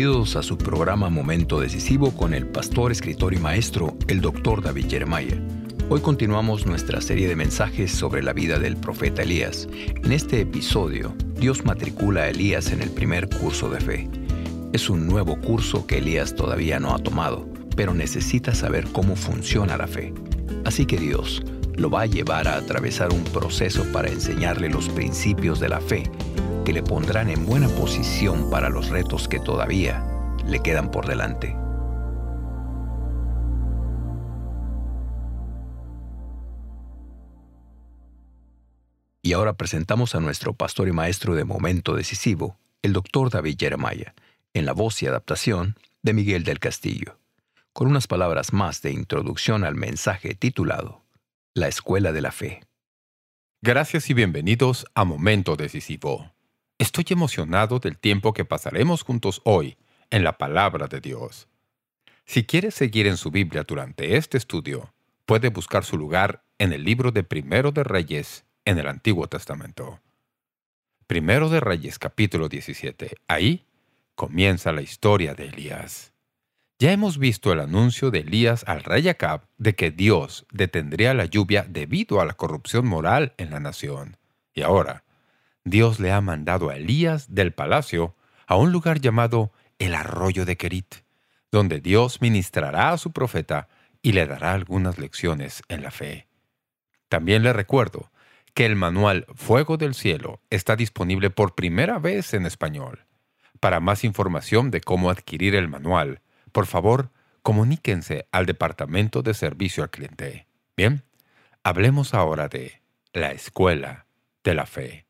Bienvenidos a su programa Momento Decisivo con el pastor, escritor y maestro, el doctor David Jeremiah. Hoy continuamos nuestra serie de mensajes sobre la vida del profeta Elías. En este episodio, Dios matricula a Elías en el primer curso de fe. Es un nuevo curso que Elías todavía no ha tomado, pero necesita saber cómo funciona la fe. Así que Dios lo va a llevar a atravesar un proceso para enseñarle los principios de la fe que le pondrán en buena posición para los retos que todavía le quedan por delante. Y ahora presentamos a nuestro pastor y maestro de momento decisivo, el doctor David Jeremiah, en la voz y adaptación de Miguel del Castillo, con unas palabras más de introducción al mensaje titulado La Escuela de la Fe. Gracias y bienvenidos a Momento Decisivo. Estoy emocionado del tiempo que pasaremos juntos hoy en la Palabra de Dios. Si quiere seguir en su Biblia durante este estudio, puede buscar su lugar en el libro de Primero de Reyes en el Antiguo Testamento. Primero de Reyes capítulo 17. Ahí comienza la historia de Elías. Ya hemos visto el anuncio de Elías al rey Acab de que Dios detendría la lluvia debido a la corrupción moral en la nación. Y ahora, Dios le ha mandado a Elías del palacio a un lugar llamado el arroyo de Kerit, donde Dios ministrará a su profeta y le dará algunas lecciones en la fe. También le recuerdo que el manual Fuego del Cielo está disponible por primera vez en español. Para más información de cómo adquirir el manual, por favor, comuníquense al Departamento de Servicio al Cliente. Bien, hablemos ahora de la Escuela de la Fe.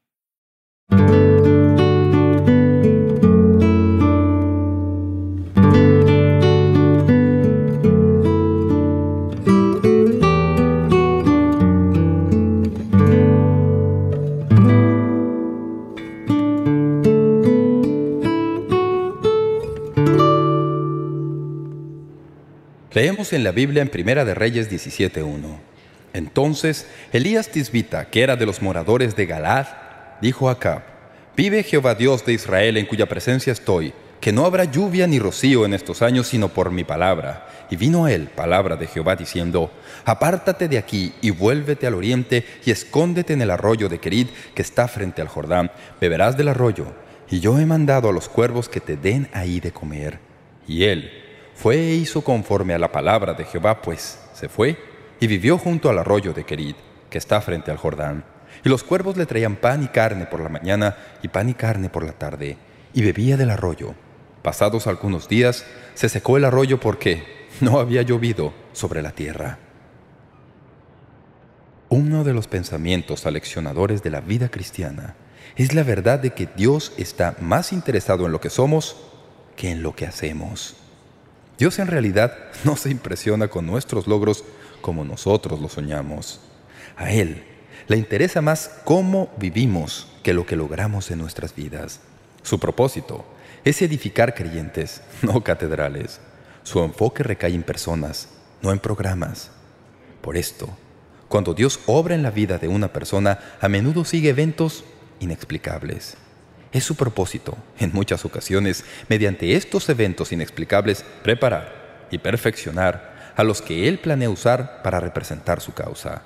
Leemos en la Biblia en Primera de Reyes 17.1. Entonces Elías Tisbita, que era de los moradores de Galad, dijo a Acab, Vive Jehová Dios de Israel en cuya presencia estoy, que no habrá lluvia ni rocío en estos años sino por mi palabra. Y vino a él palabra de Jehová diciendo, Apártate de aquí y vuélvete al oriente y escóndete en el arroyo de Querid que está frente al Jordán. Beberás del arroyo, y yo he mandado a los cuervos que te den ahí de comer. Y él fue e hizo conforme a la palabra de Jehová, pues se fue y vivió junto al arroyo de Querid, que está frente al Jordán. Y los cuervos le traían pan y carne por la mañana y pan y carne por la tarde, y bebía del arroyo. Pasados algunos días, se secó el arroyo porque no había llovido sobre la tierra. Uno de los pensamientos aleccionadores de la vida cristiana es la verdad de que Dios está más interesado en lo que somos que en lo que hacemos. Dios en realidad no se impresiona con nuestros logros como nosotros lo soñamos. A Él le interesa más cómo vivimos que lo que logramos en nuestras vidas. Su propósito es edificar creyentes, no catedrales. Su enfoque recae en personas, no en programas. Por esto, cuando Dios obra en la vida de una persona, a menudo sigue eventos inexplicables. Es su propósito, en muchas ocasiones, mediante estos eventos inexplicables, preparar y perfeccionar a los que Él planea usar para representar su causa.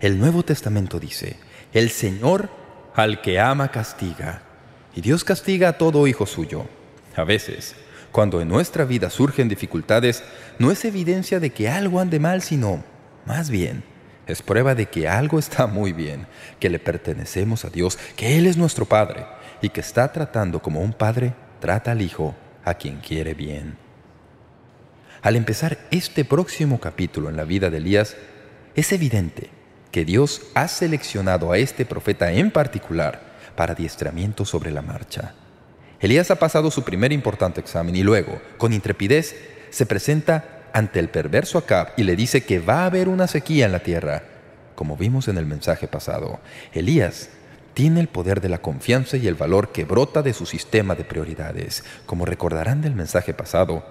El Nuevo Testamento dice, el Señor al que ama castiga, y Dios castiga a todo hijo suyo. A veces, cuando en nuestra vida surgen dificultades, no es evidencia de que algo ande mal, sino, más bien, es prueba de que algo está muy bien, que le pertenecemos a Dios, que Él es nuestro Padre, y que está tratando como un padre trata al hijo a quien quiere bien. Al empezar este próximo capítulo en la vida de Elías, es evidente que Dios ha seleccionado a este profeta en particular para adiestramiento sobre la marcha. Elías ha pasado su primer importante examen y luego, con intrepidez, se presenta ante el perverso Acab y le dice que va a haber una sequía en la tierra. Como vimos en el mensaje pasado, Elías tiene el poder de la confianza y el valor que brota de su sistema de prioridades. Como recordarán del mensaje pasado,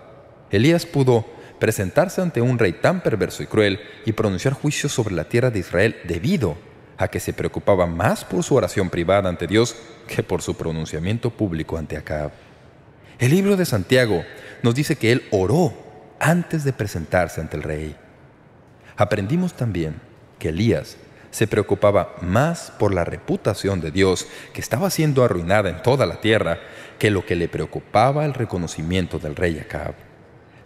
Elías pudo presentarse ante un rey tan perverso y cruel y pronunciar juicio sobre la tierra de Israel debido a que se preocupaba más por su oración privada ante Dios que por su pronunciamiento público ante Acab. El libro de Santiago nos dice que él oró antes de presentarse ante el rey. Aprendimos también que Elías se preocupaba más por la reputación de Dios, que estaba siendo arruinada en toda la tierra, que lo que le preocupaba el reconocimiento del rey Acab.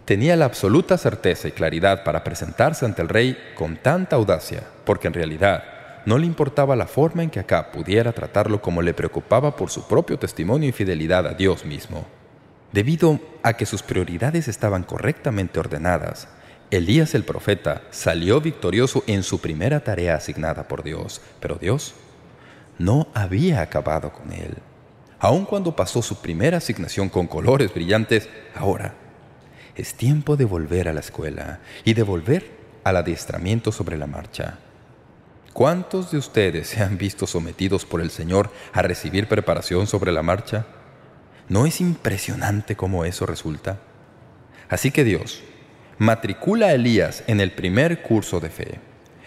Tenía la absoluta certeza y claridad para presentarse ante el rey con tanta audacia, porque en realidad no le importaba la forma en que Acab pudiera tratarlo como le preocupaba por su propio testimonio y fidelidad a Dios mismo. Debido a que sus prioridades estaban correctamente ordenadas, Elías el profeta salió victorioso en su primera tarea asignada por Dios, pero Dios no había acabado con él. Aun cuando pasó su primera asignación con colores brillantes, ahora es tiempo de volver a la escuela y de volver al adiestramiento sobre la marcha. ¿Cuántos de ustedes se han visto sometidos por el Señor a recibir preparación sobre la marcha? ¿No es impresionante cómo eso resulta? Así que Dios matricula a Elías en el primer curso de fe.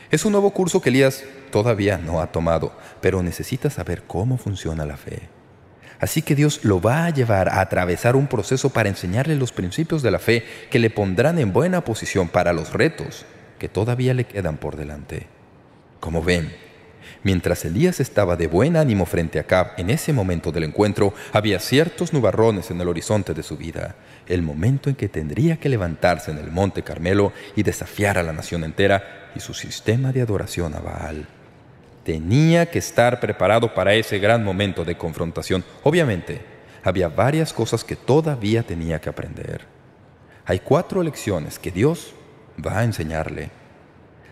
Es un nuevo curso que Elías todavía no ha tomado, pero necesita saber cómo funciona la fe. Así que Dios lo va a llevar a atravesar un proceso para enseñarle los principios de la fe que le pondrán en buena posición para los retos que todavía le quedan por delante. Como ven, mientras Elías estaba de buen ánimo frente a Cab en ese momento del encuentro, había ciertos nubarrones en el horizonte de su vida, el momento en que tendría que levantarse en el monte Carmelo y desafiar a la nación entera y su sistema de adoración a Baal tenía que estar preparado para ese gran momento de confrontación. Obviamente, había varias cosas que todavía tenía que aprender. Hay cuatro lecciones que Dios va a enseñarle.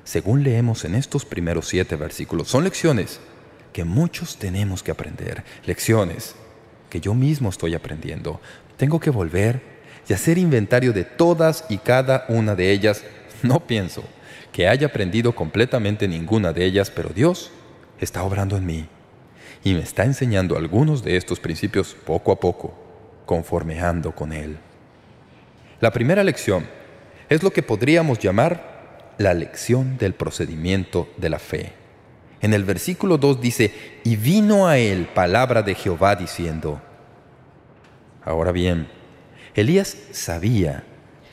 Según leemos en estos primeros siete versículos, son lecciones que muchos tenemos que aprender. Lecciones que yo mismo estoy aprendiendo. Tengo que volver y hacer inventario de todas y cada una de ellas. No pienso que haya aprendido completamente ninguna de ellas, pero Dios está obrando en mí y me está enseñando algunos de estos principios poco a poco, conforme ando con Él. La primera lección es lo que podríamos llamar la lección del procedimiento de la fe. En el versículo 2 dice, «Y vino a él palabra de Jehová diciendo». Ahora bien, Elías sabía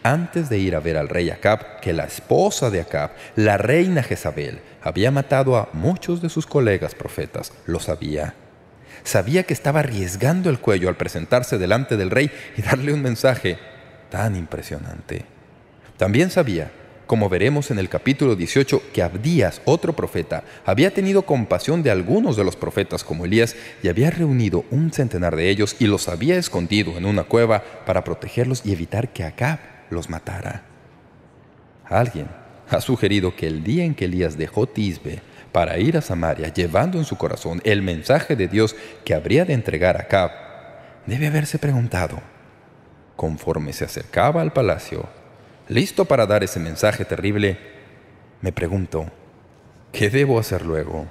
antes de ir a ver al rey Acab que la esposa de Acab, la reina Jezabel, había matado a muchos de sus colegas profetas. Lo sabía. Sabía que estaba arriesgando el cuello al presentarse delante del rey y darle un mensaje tan impresionante. También sabía, como veremos en el capítulo 18, que Abdías, otro profeta, había tenido compasión de algunos de los profetas como Elías y había reunido un centenar de ellos y los había escondido en una cueva para protegerlos y evitar que Acab los matara. Alguien ha sugerido que el día en que Elías dejó Tisbe para ir a Samaria, llevando en su corazón el mensaje de Dios que habría de entregar a Cab, debe haberse preguntado, conforme se acercaba al palacio, listo para dar ese mensaje terrible, me pregunto, ¿qué debo hacer luego?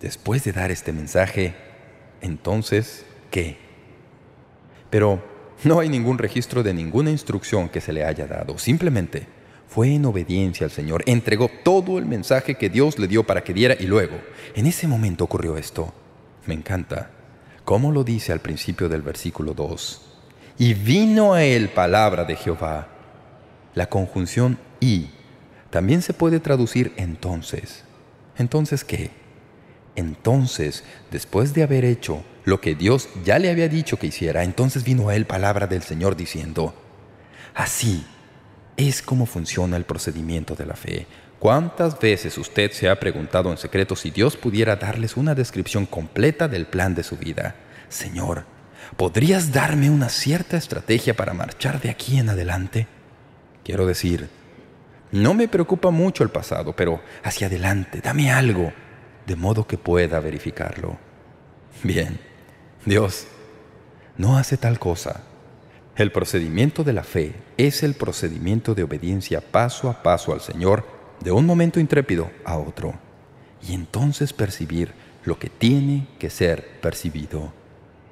Después de dar este mensaje, entonces, ¿qué? Pero no hay ningún registro de ninguna instrucción que se le haya dado. Simplemente fue en obediencia al Señor. Entregó todo el mensaje que Dios le dio para que diera y luego, en ese momento ocurrió esto. Me encanta. ¿Cómo lo dice al principio del versículo 2? Y vino a él palabra de Jehová. La conjunción y también se puede traducir entonces. ¿Entonces qué? Entonces, después de haber hecho lo que Dios ya le había dicho que hiciera, entonces vino a él palabra del Señor diciendo, Así es como funciona el procedimiento de la fe. ¿Cuántas veces usted se ha preguntado en secreto si Dios pudiera darles una descripción completa del plan de su vida? Señor, ¿podrías darme una cierta estrategia para marchar de aquí en adelante? Quiero decir, no me preocupa mucho el pasado, pero hacia adelante, dame algo de modo que pueda verificarlo. Bien, Dios no hace tal cosa. El procedimiento de la fe es el procedimiento de obediencia paso a paso al Señor de un momento intrépido a otro, y entonces percibir lo que tiene que ser percibido.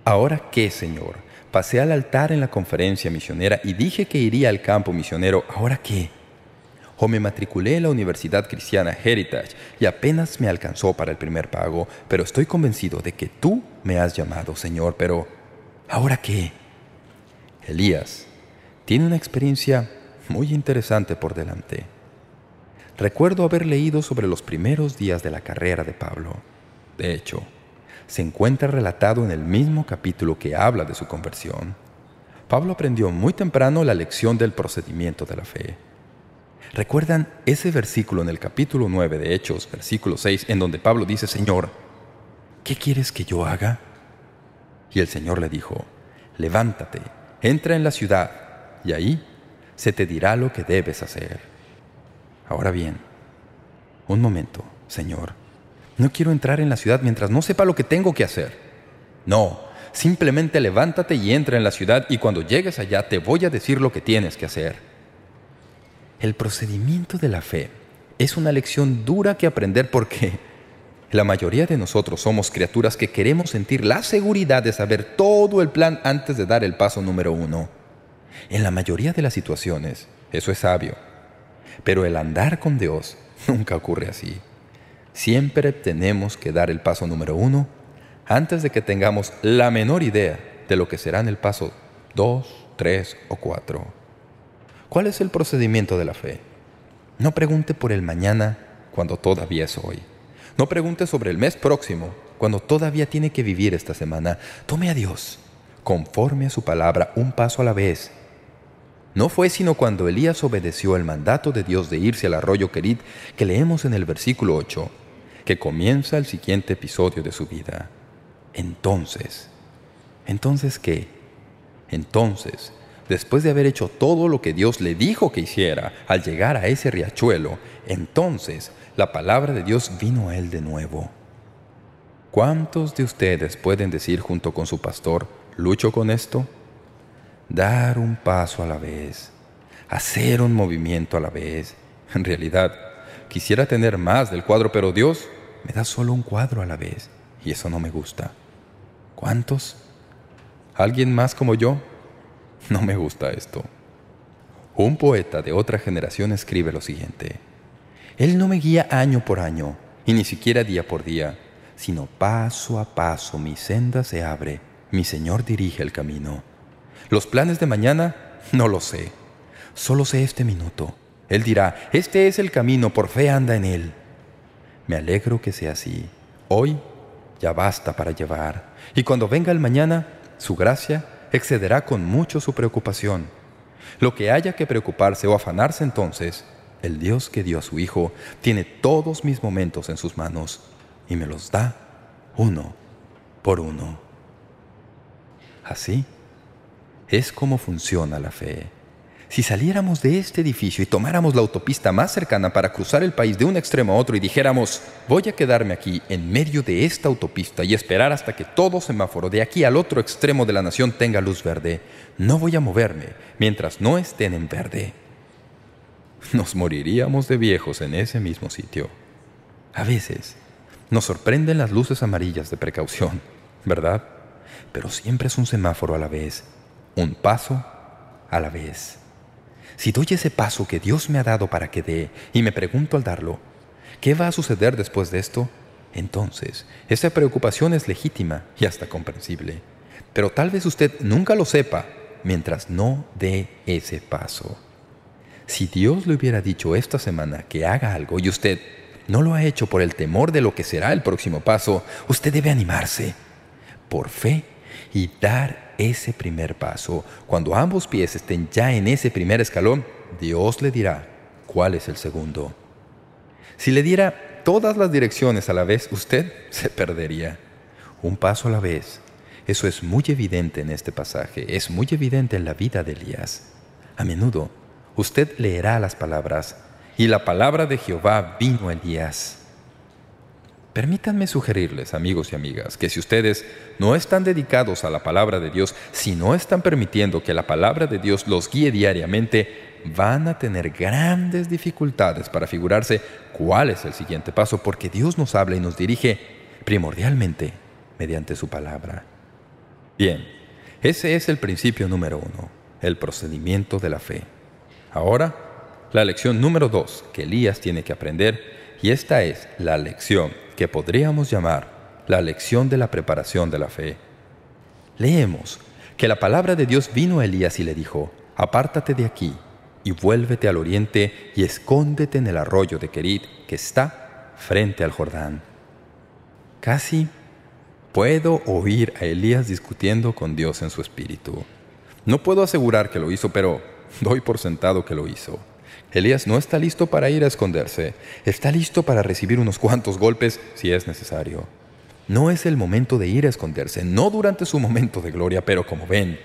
¿Ahora qué, Señor? Pasé al altar en la conferencia misionera y dije que iría al campo misionero. ¿Ahora qué? o me matriculé en la Universidad Cristiana Heritage y apenas me alcanzó para el primer pago, pero estoy convencido de que tú me has llamado, Señor, pero ¿ahora qué? Elías tiene una experiencia muy interesante por delante. Recuerdo haber leído sobre los primeros días de la carrera de Pablo. De hecho, se encuentra relatado en el mismo capítulo que habla de su conversión. Pablo aprendió muy temprano la lección del procedimiento de la fe. ¿Recuerdan ese versículo en el capítulo 9 de Hechos, versículo 6, en donde Pablo dice, Señor, ¿qué quieres que yo haga? Y el Señor le dijo, levántate, entra en la ciudad, y ahí se te dirá lo que debes hacer. Ahora bien, un momento, Señor. No quiero entrar en la ciudad mientras no sepa lo que tengo que hacer. No, simplemente levántate y entra en la ciudad y cuando llegues allá te voy a decir lo que tienes que hacer. El procedimiento de la fe es una lección dura que aprender porque la mayoría de nosotros somos criaturas que queremos sentir la seguridad de saber todo el plan antes de dar el paso número uno. En la mayoría de las situaciones, eso es sabio. Pero el andar con Dios nunca ocurre así. Siempre tenemos que dar el paso número uno antes de que tengamos la menor idea de lo que será en el paso dos, tres o cuatro. ¿Cuál es el procedimiento de la fe? No pregunte por el mañana cuando todavía es hoy. No pregunte sobre el mes próximo cuando todavía tiene que vivir esta semana. Tome a Dios, conforme a su palabra, un paso a la vez no fue sino cuando Elías obedeció el mandato de Dios de irse al arroyo Kerit que leemos en el versículo 8, que comienza el siguiente episodio de su vida. Entonces, ¿entonces qué? Entonces, después de haber hecho todo lo que Dios le dijo que hiciera al llegar a ese riachuelo, entonces la palabra de Dios vino a él de nuevo. ¿Cuántos de ustedes pueden decir junto con su pastor, lucho con esto? dar un paso a la vez, hacer un movimiento a la vez. En realidad, quisiera tener más del cuadro, pero Dios me da solo un cuadro a la vez, y eso no me gusta. ¿Cuántos? ¿Alguien más como yo? No me gusta esto. Un poeta de otra generación escribe lo siguiente. Él no me guía año por año, y ni siquiera día por día, sino paso a paso mi senda se abre, mi Señor dirige el camino. Los planes de mañana no lo sé. Solo sé este minuto. Él dirá, este es el camino, por fe anda en él. Me alegro que sea así. Hoy ya basta para llevar. Y cuando venga el mañana, su gracia excederá con mucho su preocupación. Lo que haya que preocuparse o afanarse entonces, el Dios que dio a su Hijo tiene todos mis momentos en sus manos y me los da uno por uno. Así es como funciona la fe. Si saliéramos de este edificio y tomáramos la autopista más cercana para cruzar el país de un extremo a otro y dijéramos, voy a quedarme aquí en medio de esta autopista y esperar hasta que todo semáforo de aquí al otro extremo de la nación tenga luz verde, no voy a moverme mientras no estén en verde. Nos moriríamos de viejos en ese mismo sitio. A veces nos sorprenden las luces amarillas de precaución, ¿verdad? Pero siempre es un semáforo a la vez un paso a la vez. Si doy ese paso que Dios me ha dado para que dé y me pregunto al darlo, ¿qué va a suceder después de esto? Entonces, esa preocupación es legítima y hasta comprensible. Pero tal vez usted nunca lo sepa mientras no dé ese paso. Si Dios le hubiera dicho esta semana que haga algo y usted no lo ha hecho por el temor de lo que será el próximo paso, usted debe animarse por fe y dar ese primer paso. Cuando ambos pies estén ya en ese primer escalón, Dios le dirá cuál es el segundo. Si le diera todas las direcciones a la vez, usted se perdería. Un paso a la vez. Eso es muy evidente en este pasaje, es muy evidente en la vida de Elías. A menudo, usted leerá las palabras, y la palabra de Jehová vino a Elías. Permítanme sugerirles, amigos y amigas, que si ustedes no están dedicados a la palabra de Dios, si no están permitiendo que la palabra de Dios los guíe diariamente, van a tener grandes dificultades para figurarse cuál es el siguiente paso, porque Dios nos habla y nos dirige primordialmente mediante su palabra. Bien, ese es el principio número uno, el procedimiento de la fe. Ahora, la lección número dos que Elías tiene que aprender, y esta es la lección que podríamos llamar la lección de la preparación de la fe. Leemos que la palabra de Dios vino a Elías y le dijo, «Apártate de aquí y vuélvete al oriente y escóndete en el arroyo de Kerit que está frente al Jordán». Casi puedo oír a Elías discutiendo con Dios en su espíritu. No puedo asegurar que lo hizo, pero doy por sentado que lo hizo. Elías no está listo para ir a esconderse. Está listo para recibir unos cuantos golpes si es necesario. No es el momento de ir a esconderse, no durante su momento de gloria, pero como ven,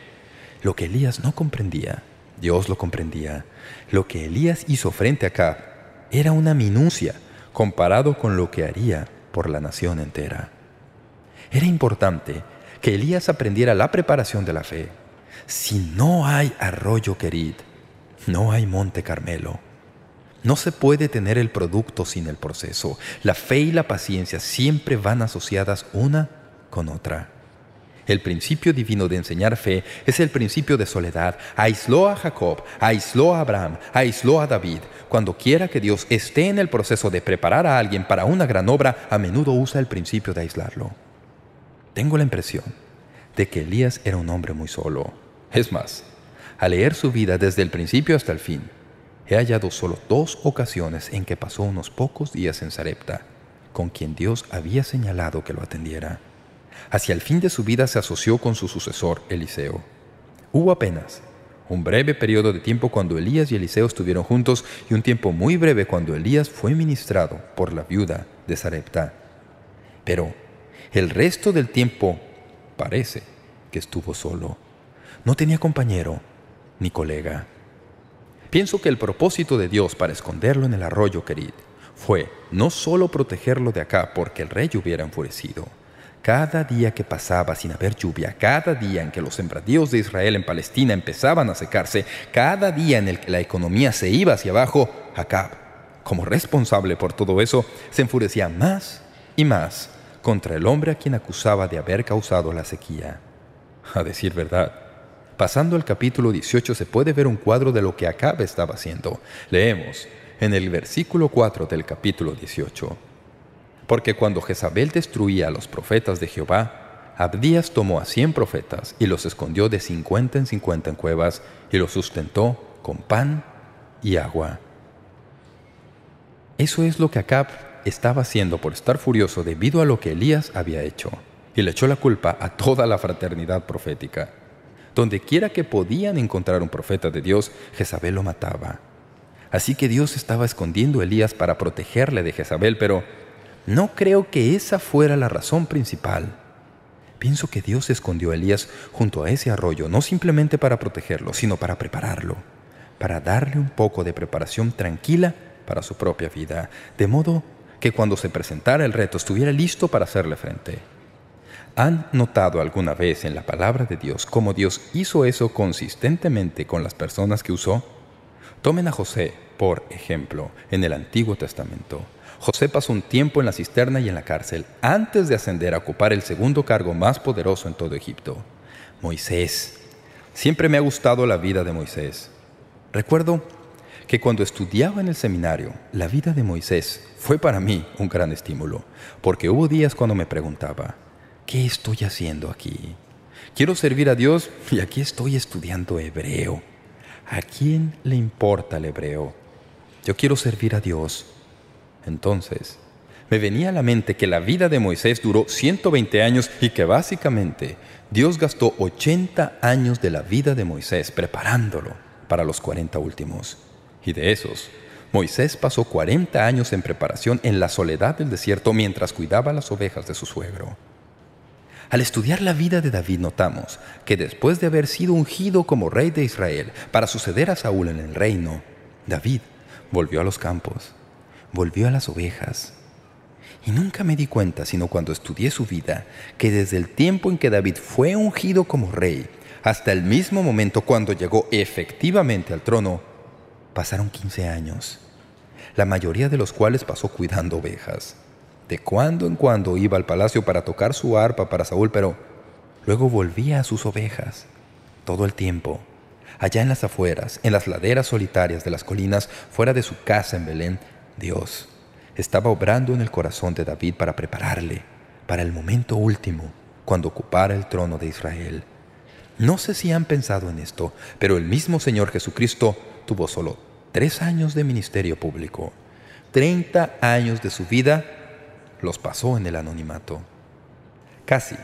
lo que Elías no comprendía, Dios lo comprendía. Lo que Elías hizo frente a Acab era una minucia comparado con lo que haría por la nación entera. Era importante que Elías aprendiera la preparación de la fe. Si no hay arroyo Kerit, no hay monte Carmelo. No se puede tener el producto sin el proceso. La fe y la paciencia siempre van asociadas una con otra. El principio divino de enseñar fe es el principio de soledad. Aisló a Jacob, aisló a Abraham, aisló a David. Cuando quiera que Dios esté en el proceso de preparar a alguien para una gran obra, a menudo usa el principio de aislarlo. Tengo la impresión de que Elías era un hombre muy solo. Es más, al leer su vida desde el principio hasta el fin, he hallado solo dos ocasiones en que pasó unos pocos días en Sarepta, con quien Dios había señalado que lo atendiera. Hacia el fin de su vida se asoció con su sucesor, Eliseo. Hubo apenas un breve periodo de tiempo cuando Elías y Eliseo estuvieron juntos y un tiempo muy breve cuando Elías fue ministrado por la viuda de Sarepta. Pero el resto del tiempo parece que estuvo solo. No tenía compañero ni colega. Pienso que el propósito de Dios para esconderlo en el arroyo Kerit fue no solo protegerlo de acá porque el rey hubiera enfurecido. Cada día que pasaba sin haber lluvia, cada día en que los sembradíos de Israel en Palestina empezaban a secarse, cada día en el que la economía se iba hacia abajo, Acab, como responsable por todo eso, se enfurecía más y más contra el hombre a quien acusaba de haber causado la sequía. A decir verdad, Pasando al capítulo 18 se puede ver un cuadro de lo que Acab estaba haciendo. Leemos en el versículo 4 del capítulo 18. Porque cuando Jezabel destruía a los profetas de Jehová, Abdías tomó a cien profetas y los escondió de cincuenta en cincuenta en cuevas y los sustentó con pan y agua. Eso es lo que Acab estaba haciendo por estar furioso debido a lo que Elías había hecho, y le echó la culpa a toda la fraternidad profética. Donde quiera que podían encontrar un profeta de Dios, Jezabel lo mataba. Así que Dios estaba escondiendo a Elías para protegerle de Jezabel, pero no creo que esa fuera la razón principal. Pienso que Dios escondió a Elías junto a ese arroyo, no simplemente para protegerlo, sino para prepararlo, para darle un poco de preparación tranquila para su propia vida, de modo que cuando se presentara el reto estuviera listo para hacerle frente. ¿Han notado alguna vez en la palabra de Dios cómo Dios hizo eso consistentemente con las personas que usó? Tomen a José, por ejemplo, en el Antiguo Testamento. José pasó un tiempo en la cisterna y en la cárcel antes de ascender a ocupar el segundo cargo más poderoso en todo Egipto. Moisés. Siempre me ha gustado la vida de Moisés. Recuerdo que cuando estudiaba en el seminario, la vida de Moisés fue para mí un gran estímulo, porque hubo días cuando me preguntaba, ¿qué estoy haciendo aquí? Quiero servir a Dios y aquí estoy estudiando hebreo. ¿A quién le importa el hebreo? Yo quiero servir a Dios. Entonces, me venía a la mente que la vida de Moisés duró 120 años y que básicamente Dios gastó 80 años de la vida de Moisés preparándolo para los 40 últimos. Y de esos, Moisés pasó 40 años en preparación en la soledad del desierto mientras cuidaba las ovejas de su suegro. Al estudiar la vida de David notamos que después de haber sido ungido como rey de Israel para suceder a Saúl en el reino, David volvió a los campos, volvió a las ovejas. Y nunca me di cuenta, sino cuando estudié su vida, que desde el tiempo en que David fue ungido como rey hasta el mismo momento cuando llegó efectivamente al trono, pasaron 15 años, la mayoría de los cuales pasó cuidando ovejas. De cuando en cuando iba al palacio para tocar su arpa para Saúl, pero luego volvía a sus ovejas. Todo el tiempo, allá en las afueras, en las laderas solitarias de las colinas, fuera de su casa en Belén, Dios estaba obrando en el corazón de David para prepararle para el momento último, cuando ocupara el trono de Israel. No sé si han pensado en esto, pero el mismo Señor Jesucristo tuvo solo tres años de ministerio público. Treinta años de su vida los pasó en el anonimato. Casi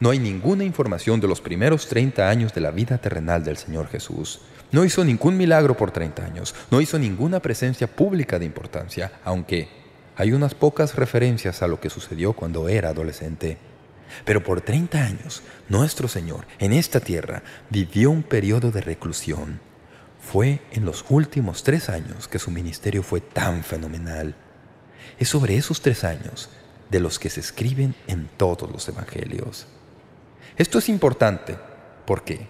no hay ninguna información de los primeros 30 años de la vida terrenal del Señor Jesús. No hizo ningún milagro por 30 años. No hizo ninguna presencia pública de importancia, aunque hay unas pocas referencias a lo que sucedió cuando era adolescente. Pero por 30 años, nuestro Señor, en esta tierra, vivió un periodo de reclusión. Fue en los últimos tres años que su ministerio fue tan fenomenal. Es sobre esos tres años de los que se escriben en todos los evangelios. Esto es importante porque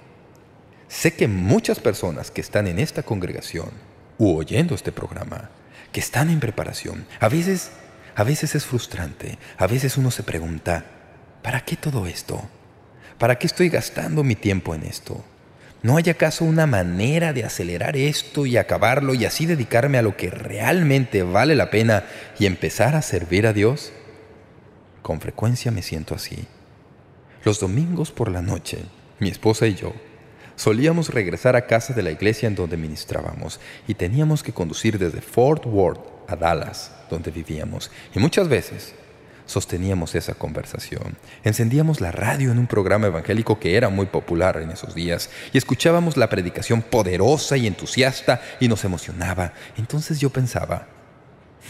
sé que muchas personas que están en esta congregación u oyendo este programa, que están en preparación, a veces, a veces es frustrante, a veces uno se pregunta, ¿para qué todo esto? ¿Para qué estoy gastando mi tiempo en esto? ¿No hay acaso una manera de acelerar esto y acabarlo y así dedicarme a lo que realmente vale la pena y empezar a servir a Dios? Con frecuencia me siento así. Los domingos por la noche, mi esposa y yo, solíamos regresar a casa de la iglesia en donde ministrábamos y teníamos que conducir desde Fort Worth a Dallas, donde vivíamos, y muchas veces sosteníamos esa conversación. Encendíamos la radio en un programa evangélico que era muy popular en esos días y escuchábamos la predicación poderosa y entusiasta y nos emocionaba. Entonces yo pensaba,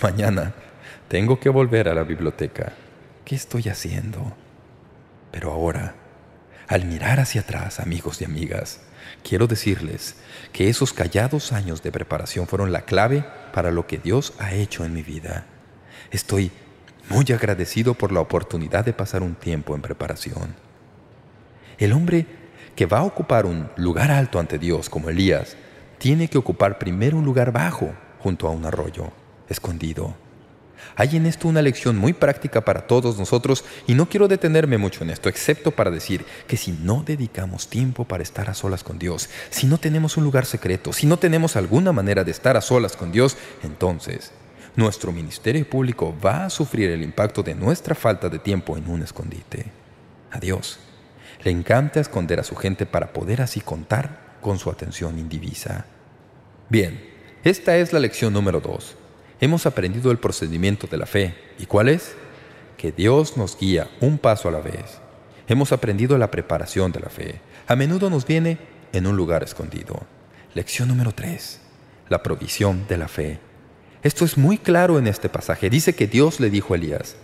mañana tengo que volver a la biblioteca. ¿Qué estoy haciendo? Pero ahora, al mirar hacia atrás, amigos y amigas, quiero decirles que esos callados años de preparación fueron la clave para lo que Dios ha hecho en mi vida. Estoy muy agradecido por la oportunidad de pasar un tiempo en preparación. El hombre que va a ocupar un lugar alto ante Dios como Elías, tiene que ocupar primero un lugar bajo junto a un arroyo, escondido. Hay en esto una lección muy práctica para todos nosotros y no quiero detenerme mucho en esto, excepto para decir que si no dedicamos tiempo para estar a solas con Dios, si no tenemos un lugar secreto, si no tenemos alguna manera de estar a solas con Dios, entonces nuestro ministerio público va a sufrir el impacto de nuestra falta de tiempo en un escondite. A Dios le encanta esconder a su gente para poder así contar con su atención indivisa. Bien, esta es la lección número dos hemos aprendido el procedimiento de la fe. ¿Y cuál es? Que Dios nos guía un paso a la vez. Hemos aprendido la preparación de la fe. A menudo nos viene en un lugar escondido. Lección número 3. La provisión de la fe. Esto es muy claro en este pasaje. Dice que Dios le dijo a Elías,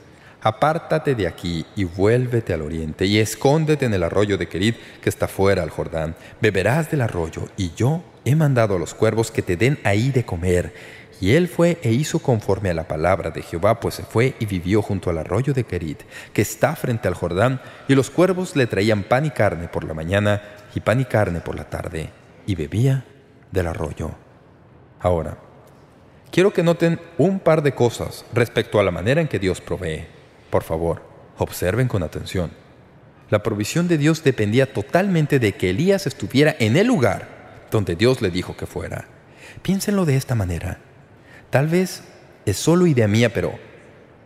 Apártate de aquí y vuélvete al oriente y escóndete en el arroyo de Querid que está fuera al Jordán. Beberás del arroyo y yo he mandado a los cuervos que te den ahí de comer. Y él fue e hizo conforme a la palabra de Jehová, pues se fue y vivió junto al arroyo de Kerit, que está frente al Jordán, y los cuervos le traían pan y carne por la mañana y pan y carne por la tarde, y bebía del arroyo. Ahora, quiero que noten un par de cosas respecto a la manera en que Dios provee. Por favor, observen con atención. La provisión de Dios dependía totalmente de que Elías estuviera en el lugar donde Dios le dijo que fuera. Piénsenlo de esta manera. Tal vez es solo idea mía, pero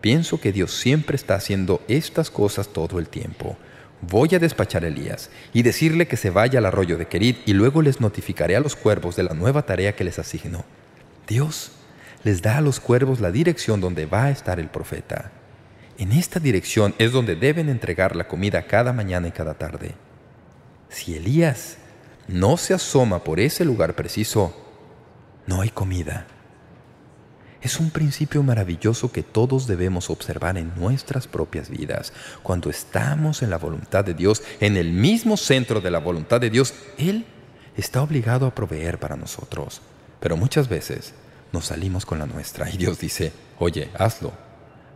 pienso que Dios siempre está haciendo estas cosas todo el tiempo. Voy a despachar a Elías y decirle que se vaya al arroyo de Querid y luego les notificaré a los cuervos de la nueva tarea que les asigno. Dios les da a los cuervos la dirección donde va a estar el profeta. En esta dirección es donde deben entregar la comida cada mañana y cada tarde. Si Elías no se asoma por ese lugar preciso, no hay comida. Es un principio maravilloso que todos debemos observar en nuestras propias vidas. Cuando estamos en la voluntad de Dios, en el mismo centro de la voluntad de Dios, Él está obligado a proveer para nosotros. Pero muchas veces nos salimos con la nuestra y Dios dice, oye, hazlo,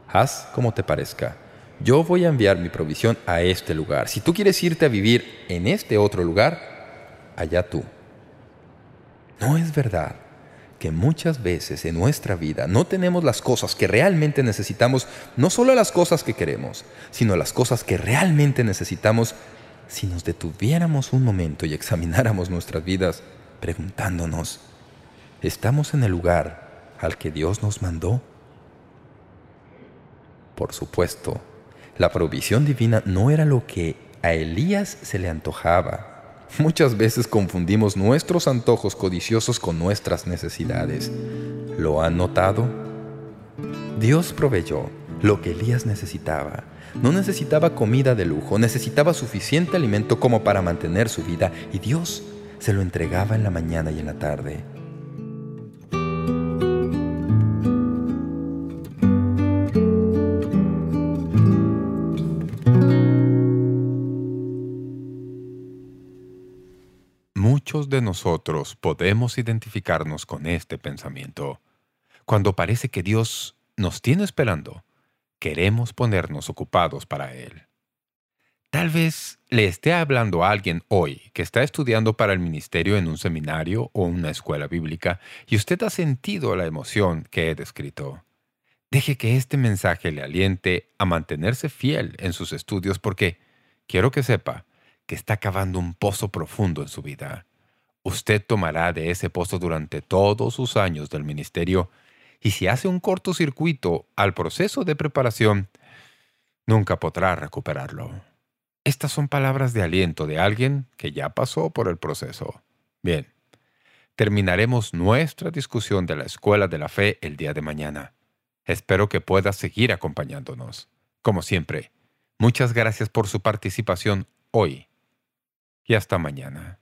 haz como te parezca. Yo voy a enviar mi provisión a este lugar. Si tú quieres irte a vivir en este otro lugar, allá tú. No es verdad que muchas veces en nuestra vida no tenemos las cosas que realmente necesitamos, no solo las cosas que queremos, sino las cosas que realmente necesitamos si nos detuviéramos un momento y examináramos nuestras vidas preguntándonos, ¿estamos en el lugar al que Dios nos mandó? Por supuesto, la provisión divina no era lo que a Elías se le antojaba, Muchas veces confundimos nuestros antojos codiciosos con nuestras necesidades. ¿Lo han notado? Dios proveyó lo que Elías necesitaba. No necesitaba comida de lujo, necesitaba suficiente alimento como para mantener su vida y Dios se lo entregaba en la mañana y en la tarde. Muchos de nosotros podemos identificarnos con este pensamiento. Cuando parece que Dios nos tiene esperando, queremos ponernos ocupados para Él. Tal vez le esté hablando a alguien hoy que está estudiando para el ministerio en un seminario o una escuela bíblica y usted ha sentido la emoción que he descrito. Deje que este mensaje le aliente a mantenerse fiel en sus estudios porque quiero que sepa que está cavando un pozo profundo en su vida. Usted tomará de ese pozo durante todos sus años del ministerio y si hace un cortocircuito al proceso de preparación, nunca podrá recuperarlo. Estas son palabras de aliento de alguien que ya pasó por el proceso. Bien, terminaremos nuestra discusión de la Escuela de la Fe el día de mañana. Espero que pueda seguir acompañándonos. Como siempre, muchas gracias por su participación hoy y hasta mañana.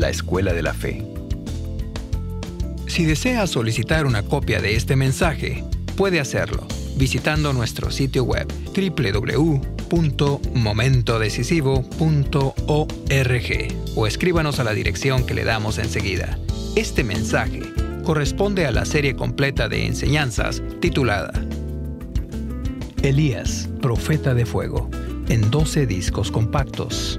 la Escuela de la Fe. Si desea solicitar una copia de este mensaje, puede hacerlo visitando nuestro sitio web www.momentodecisivo.org o escríbanos a la dirección que le damos enseguida. Este mensaje corresponde a la serie completa de enseñanzas titulada Elías, Profeta de Fuego, en 12 discos compactos.